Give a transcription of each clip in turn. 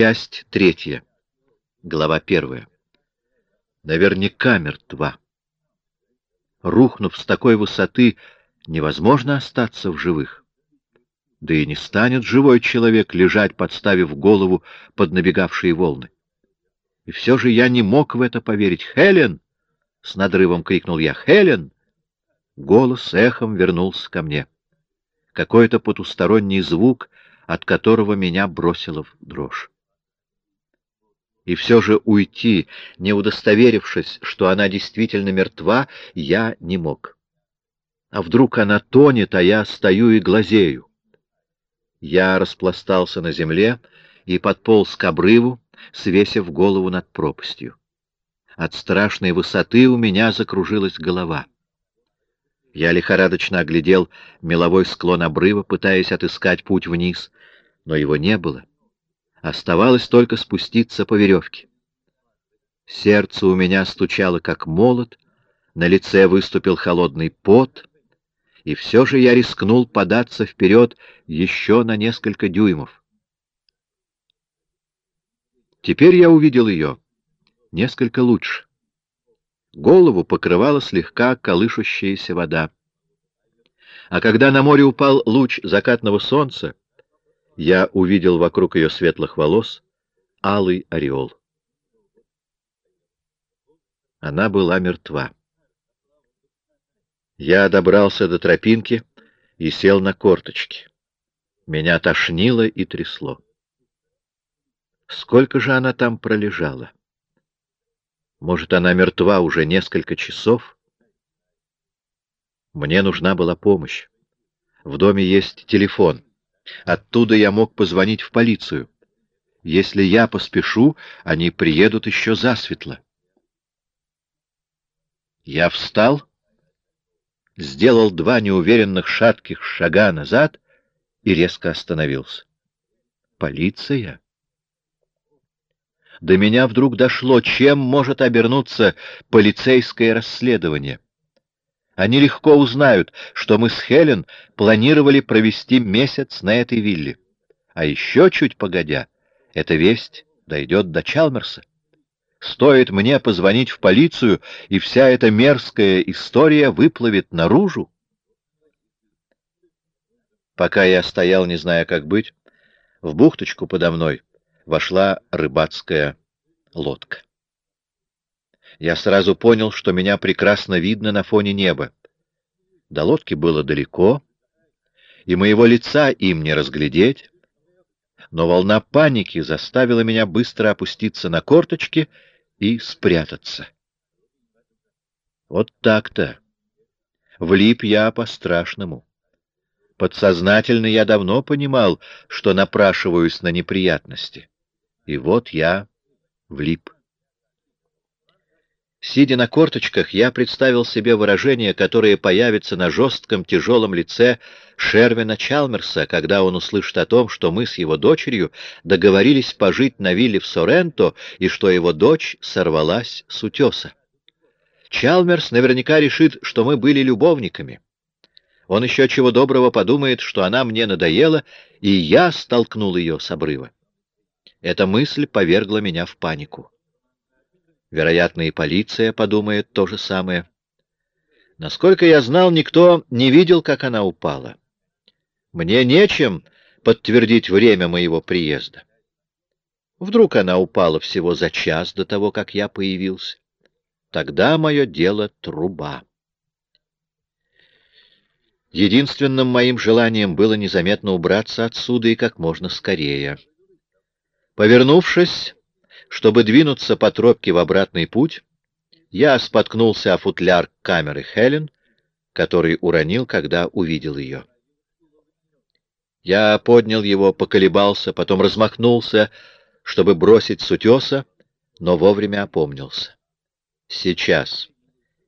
Часть третья. Глава первая. Наверняка мертва. Рухнув с такой высоты, невозможно остаться в живых. Да и не станет живой человек лежать, подставив голову под набегавшие волны. И все же я не мог в это поверить. «Хелен!» — с надрывом крикнул я. «Хелен!» Голос эхом вернулся ко мне. Какой-то потусторонний звук, от которого меня бросило в дрожь. И все же уйти, не удостоверившись, что она действительно мертва, я не мог. А вдруг она тонет, а я стою и глазею? Я распластался на земле и подполз к обрыву, свесив голову над пропастью. От страшной высоты у меня закружилась голова. Я лихорадочно оглядел меловой склон обрыва, пытаясь отыскать путь вниз, но его не было. Оставалось только спуститься по веревке. Сердце у меня стучало, как молот, на лице выступил холодный пот, и все же я рискнул податься вперед еще на несколько дюймов. Теперь я увидел ее несколько лучше. Голову покрывала слегка колышущаяся вода. А когда на море упал луч закатного солнца, я увидел вокруг ее светлых волос алый ореол. Она была мертва. Я добрался до тропинки и сел на корточки. Меня тошнило и трясло. Сколько же она там пролежала? Может, она мертва уже несколько часов? Мне нужна была помощь. В доме есть телефон. Оттуда я мог позвонить в полицию. Если я поспешу, они приедут еще засветло. Я встал, сделал два неуверенных шатких шага назад и резко остановился. Полиция? До меня вдруг дошло, чем может обернуться полицейское расследование. Они легко узнают, что мы с Хелен планировали провести месяц на этой вилле. А еще чуть погодя, эта весть дойдет до Чалмерса. Стоит мне позвонить в полицию, и вся эта мерзкая история выплывет наружу. Пока я стоял, не зная, как быть, в бухточку подо мной вошла рыбацкая лодка я сразу понял, что меня прекрасно видно на фоне неба. До лодки было далеко, и моего лица им не разглядеть, но волна паники заставила меня быстро опуститься на корточки и спрятаться. Вот так-то. Влип я по-страшному. Подсознательно я давно понимал, что напрашиваюсь на неприятности. И вот я влип. Сидя на корточках, я представил себе выражение, которое появится на жестком тяжелом лице Шервина Чалмерса, когда он услышит о том, что мы с его дочерью договорились пожить на вилле в Соренто и что его дочь сорвалась с утеса. Чалмерс наверняка решит, что мы были любовниками. Он еще чего доброго подумает, что она мне надоела, и я столкнул ее с обрыва. Эта мысль повергла меня в панику. Вероятно, и полиция подумает то же самое. Насколько я знал, никто не видел, как она упала. Мне нечем подтвердить время моего приезда. Вдруг она упала всего за час до того, как я появился. Тогда мое дело — труба. Единственным моим желанием было незаметно убраться отсюда и как можно скорее. Повернувшись, чтобы двинуться по тропке в обратный путь, я споткнулся о футляр камеры Хелен, который уронил, когда увидел ее. Я поднял его, поколебался, потом размахнулся, чтобы бросить с утеса, но вовремя опомнился. Сейчас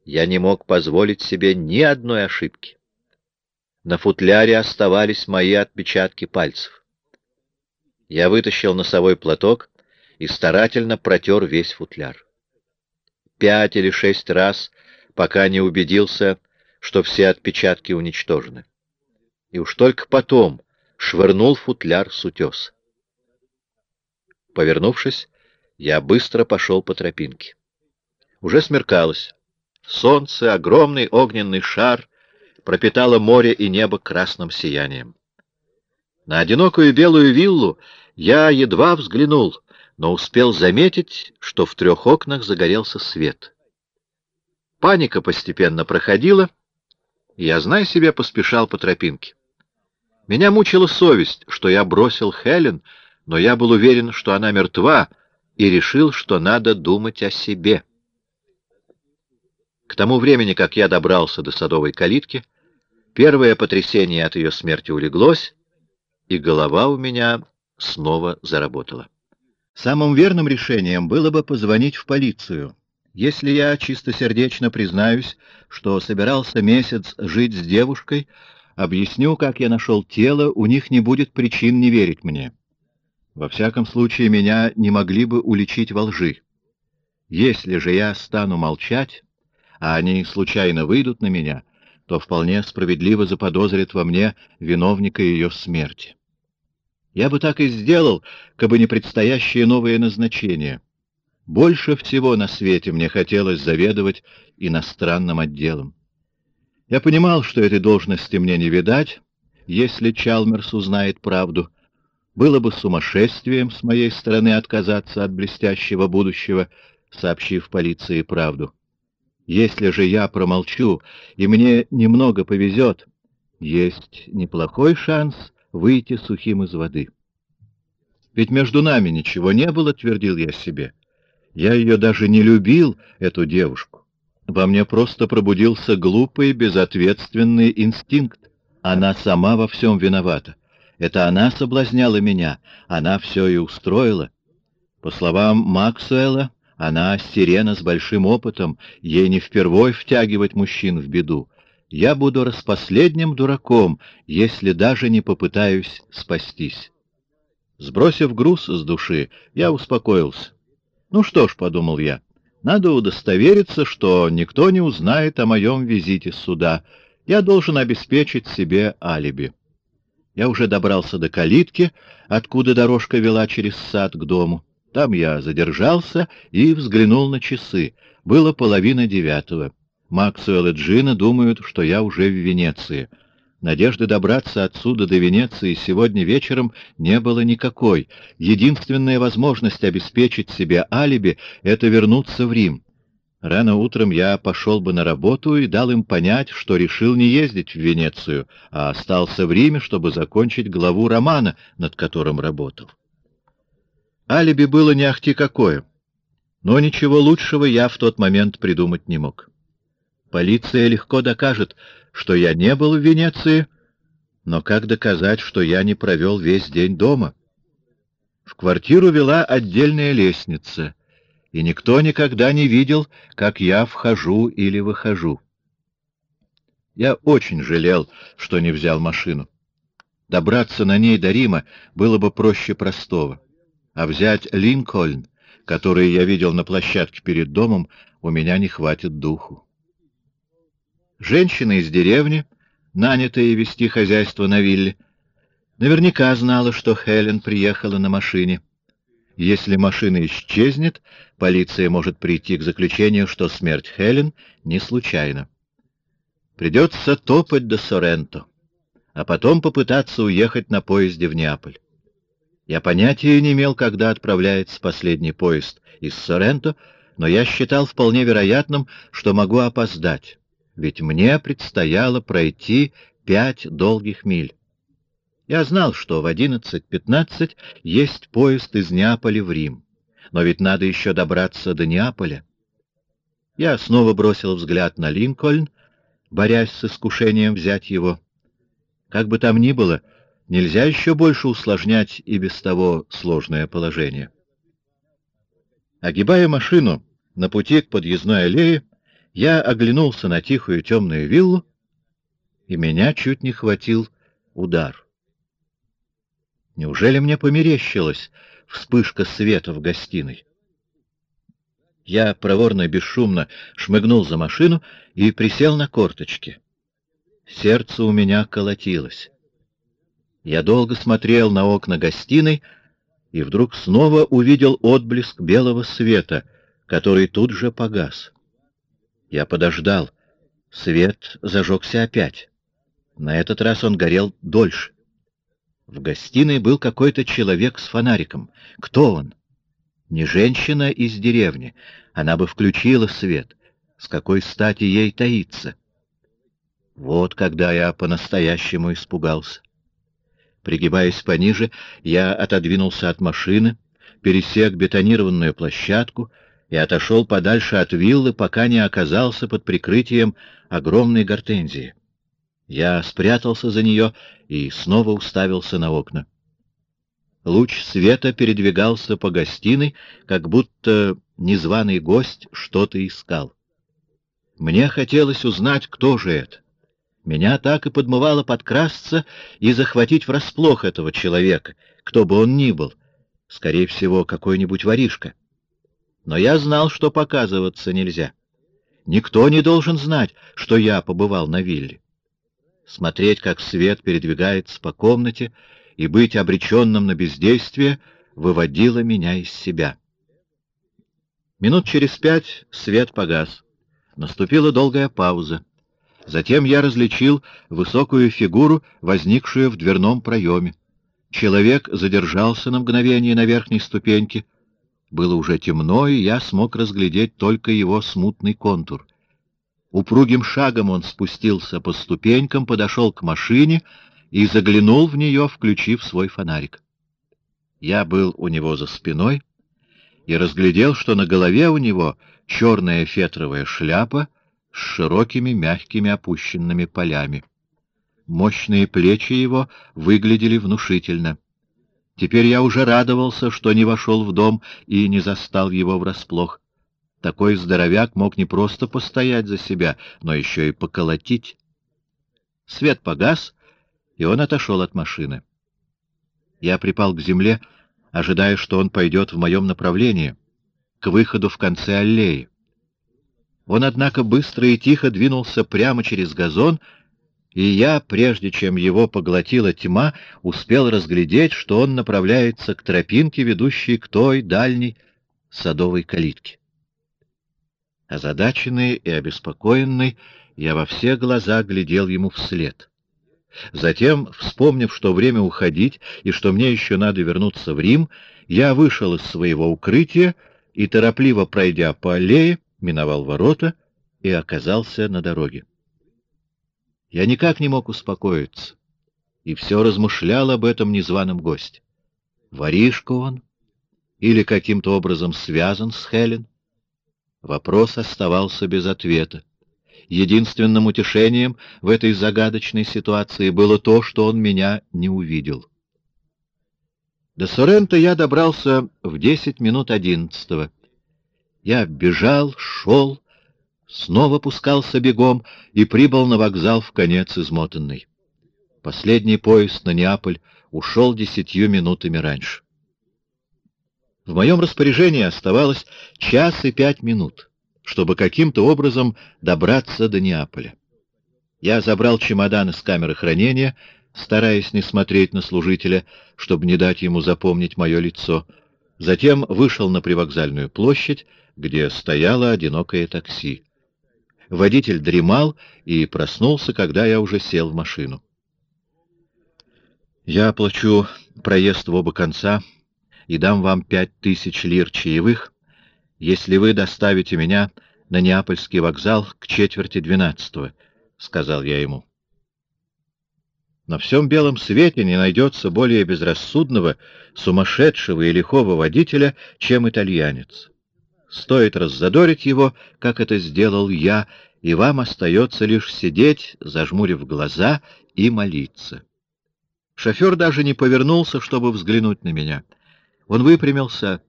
я не мог позволить себе ни одной ошибки. На футляре оставались мои отпечатки пальцев. Я вытащил носовой платок и старательно протер весь футляр. Пять или шесть раз, пока не убедился, что все отпечатки уничтожены. И уж только потом швырнул футляр с утес. Повернувшись, я быстро пошел по тропинке. Уже смеркалось. Солнце, огромный огненный шар, пропитало море и небо красным сиянием. На одинокую белую виллу я едва взглянул, но успел заметить, что в трех окнах загорелся свет. Паника постепенно проходила, и я, зная себе, поспешал по тропинке. Меня мучила совесть, что я бросил Хелен, но я был уверен, что она мертва, и решил, что надо думать о себе. К тому времени, как я добрался до садовой калитки, первое потрясение от ее смерти улеглось, и голова у меня снова заработала. Самым верным решением было бы позвонить в полицию. Если я чистосердечно признаюсь, что собирался месяц жить с девушкой, объясню, как я нашел тело, у них не будет причин не верить мне. Во всяком случае, меня не могли бы уличить во лжи. Если же я стану молчать, а они случайно выйдут на меня, то вполне справедливо заподозрят во мне виновника ее смерти. Я бы так и сделал, кабы не предстоящее новое назначение. Больше всего на свете мне хотелось заведовать иностранным отделом. Я понимал, что этой должности мне не видать, если Чалмерс узнает правду. Было бы сумасшествием с моей стороны отказаться от блестящего будущего, сообщив полиции правду. Если же я промолчу, и мне немного повезет, есть неплохой шанс выйти сухим из воды. Ведь между нами ничего не было, твердил я себе. Я ее даже не любил, эту девушку. Во мне просто пробудился глупый, безответственный инстинкт. Она сама во всем виновата. Это она соблазняла меня, она все и устроила. По словам Максуэла, она сирена с большим опытом, ей не впервой втягивать мужчин в беду. Я буду распоследним дураком, если даже не попытаюсь спастись. Сбросив груз с души, я успокоился. Ну что ж, — подумал я, — надо удостовериться, что никто не узнает о моем визите сюда. Я должен обеспечить себе алиби. Я уже добрался до калитки, откуда дорожка вела через сад к дому. Там я задержался и взглянул на часы. Было половина девятого. Максуэлл и Джина думают, что я уже в Венеции. Надежды добраться отсюда до Венеции сегодня вечером не было никакой. Единственная возможность обеспечить себе алиби — это вернуться в Рим. Рано утром я пошел бы на работу и дал им понять, что решил не ездить в Венецию, а остался в Риме, чтобы закончить главу романа, над которым работал. Алиби было не ахти какое, но ничего лучшего я в тот момент придумать не мог. Полиция легко докажет, что я не был в Венеции, но как доказать, что я не провел весь день дома? В квартиру вела отдельная лестница, и никто никогда не видел, как я вхожу или выхожу. Я очень жалел, что не взял машину. Добраться на ней до Рима было бы проще простого а взять Линкольн, который я видел на площадке перед домом, у меня не хватит духу. Женщина из деревни, нанятая вести хозяйство на вилле, наверняка знала, что Хелен приехала на машине. Если машина исчезнет, полиция может прийти к заключению, что смерть Хелен не случайна. Придется топать до Соренто, а потом попытаться уехать на поезде в Неаполь. Я понятия не имел, когда отправляется последний поезд из Соренто, но я считал вполне вероятным, что могу опоздать, ведь мне предстояло пройти пять долгих миль. Я знал, что в 11.15 есть поезд из Неаполя в Рим, но ведь надо еще добраться до Неаполя. Я снова бросил взгляд на Линкольн, борясь с искушением взять его. Как бы там ни было, Нельзя еще больше усложнять и без того сложное положение. Огибая машину на пути к подъездной аллее, я оглянулся на тихую темную виллу, и меня чуть не хватил удар. Неужели мне померещилась вспышка света в гостиной? Я проворно и бесшумно шмыгнул за машину и присел на корточки. Сердце у меня колотилось. Я долго смотрел на окна гостиной, и вдруг снова увидел отблеск белого света, который тут же погас. Я подождал. Свет зажегся опять. На этот раз он горел дольше. В гостиной был какой-то человек с фонариком. Кто он? Не женщина из деревни. Она бы включила свет. С какой стати ей таиться? Вот когда я по-настоящему испугался. Пригибаясь пониже, я отодвинулся от машины, пересек бетонированную площадку и отошел подальше от виллы, пока не оказался под прикрытием огромной гортензии. Я спрятался за нее и снова уставился на окна. Луч света передвигался по гостиной, как будто незваный гость что-то искал. Мне хотелось узнать, кто же это. Меня так и подмывало подкрасться и захватить врасплох этого человека, кто бы он ни был, скорее всего, какой-нибудь воришка. Но я знал, что показываться нельзя. Никто не должен знать, что я побывал на вилле. Смотреть, как свет передвигается по комнате, и быть обреченным на бездействие выводило меня из себя. Минут через пять свет погас. Наступила долгая пауза. Затем я различил высокую фигуру, возникшую в дверном проеме. Человек задержался на мгновение на верхней ступеньке. Было уже темно, и я смог разглядеть только его смутный контур. Упругим шагом он спустился по ступенькам, подошел к машине и заглянул в нее, включив свой фонарик. Я был у него за спиной и разглядел, что на голове у него черная фетровая шляпа — с широкими мягкими опущенными полями. Мощные плечи его выглядели внушительно. Теперь я уже радовался, что не вошел в дом и не застал его врасплох. Такой здоровяк мог не просто постоять за себя, но еще и поколотить. Свет погас, и он отошел от машины. Я припал к земле, ожидая, что он пойдет в моем направлении, к выходу в конце аллеи. Он, однако, быстро и тихо двинулся прямо через газон, и я, прежде чем его поглотила тьма, успел разглядеть, что он направляется к тропинке, ведущей к той дальней садовой калитке. Озадаченный и обеспокоенный, я во все глаза глядел ему вслед. Затем, вспомнив, что время уходить и что мне еще надо вернуться в Рим, я вышел из своего укрытия и, торопливо пройдя по аллее, миновал ворота и оказался на дороге. Я никак не мог успокоиться, и все размышлял об этом незваном госте. Воришка он или каким-то образом связан с Хелен? Вопрос оставался без ответа. Единственным утешением в этой загадочной ситуации было то, что он меня не увидел. До Сорента я добрался в десять минут одиннадцатого. Я бежал, шел, снова пускался бегом и прибыл на вокзал в конец измотанный. Последний поезд на Неаполь ушел десятью минутами раньше. В моем распоряжении оставалось час и пять минут, чтобы каким-то образом добраться до Неаполя. Я забрал чемодан из камеры хранения, стараясь не смотреть на служителя, чтобы не дать ему запомнить мое лицо. Затем вышел на привокзальную площадь, где стояло одинокое такси. Водитель дремал и проснулся, когда я уже сел в машину. «Я оплачу проезд в оба конца и дам вам пять тысяч лир чаевых, если вы доставите меня на Неапольский вокзал к четверти двенадцатого», — сказал я ему. На всем белом свете не найдется более безрассудного, сумасшедшего и лихого водителя, чем итальянец. Стоит раззадорить его, как это сделал я, и вам остается лишь сидеть, зажмурив глаза, и молиться. Шофер даже не повернулся, чтобы взглянуть на меня. Он выпрямился,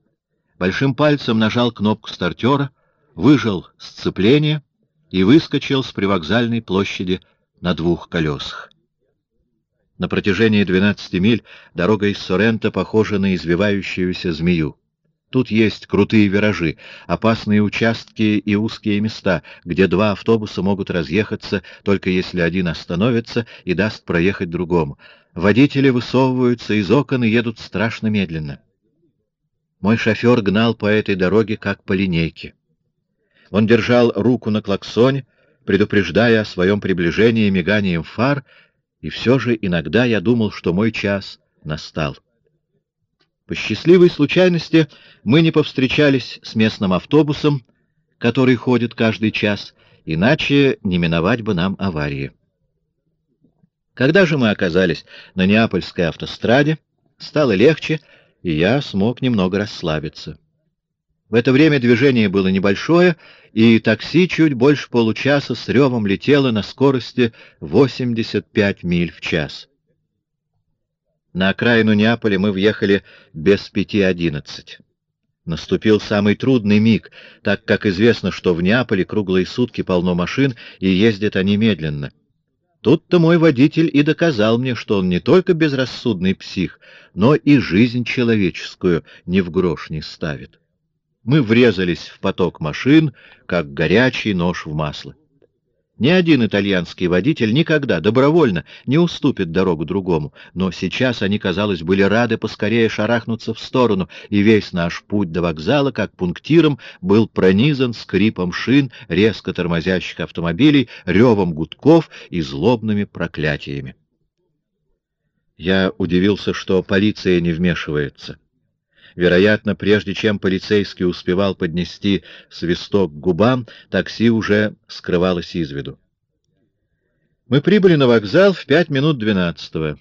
большим пальцем нажал кнопку стартера, выжал сцепление и выскочил с привокзальной площади на двух колесах. На протяжении 12 миль дорога из Сорента похожа на извивающуюся змею. Тут есть крутые виражи, опасные участки и узкие места, где два автобуса могут разъехаться, только если один остановится и даст проехать другому. Водители высовываются из окон и едут страшно медленно. Мой шофер гнал по этой дороге, как по линейке. Он держал руку на клаксоне, предупреждая о своем приближении миганием фар, и все же иногда я думал, что мой час настал. По счастливой случайности мы не повстречались с местным автобусом, который ходит каждый час, иначе не миновать бы нам аварии. Когда же мы оказались на Неапольской автостраде, стало легче, и я смог немного расслабиться. В это время движение было небольшое, и такси чуть больше получаса с ревом летело на скорости 85 миль в час. На окраину Неаполя мы въехали без пяти одиннадцать. Наступил самый трудный миг, так как известно, что в Неаполе круглые сутки полно машин, и ездят они медленно. Тут-то мой водитель и доказал мне, что он не только безрассудный псих, но и жизнь человеческую ни в грош не ставит. Мы врезались в поток машин, как горячий нож в масло. Ни один итальянский водитель никогда добровольно не уступит дорогу другому, но сейчас они, казалось, были рады поскорее шарахнуться в сторону, и весь наш путь до вокзала, как пунктиром, был пронизан скрипом шин, резко тормозящих автомобилей, ревом гудков и злобными проклятиями. Я удивился, что полиция не вмешивается. Вероятно, прежде чем полицейский успевал поднести свисток к губам, такси уже скрывалось из виду. Мы прибыли на вокзал в пять минут двенадцатого.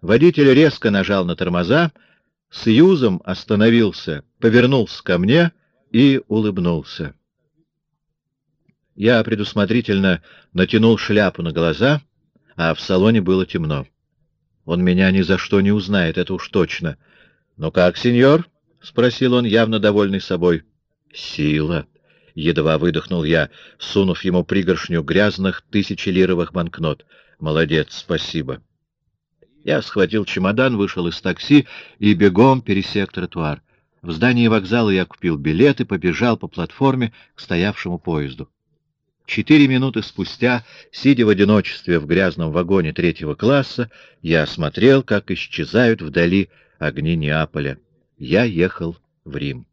Водитель резко нажал на тормоза, с юзом остановился, повернулся ко мне и улыбнулся. Я предусмотрительно натянул шляпу на глаза, а в салоне было темно. Он меня ни за что не узнает, это уж точно — «Ну как, сеньор?» — спросил он, явно довольный собой. «Сила!» — едва выдохнул я, сунув ему пригоршню грязных тысячелировых банкнот. «Молодец, спасибо!» Я схватил чемодан, вышел из такси и бегом пересек тротуар. В здании вокзала я купил билет и побежал по платформе к стоявшему поезду. Четыре минуты спустя, сидя в одиночестве в грязном вагоне третьего класса, я смотрел, как исчезают вдали огни Неаполя. Я ехал в Рим.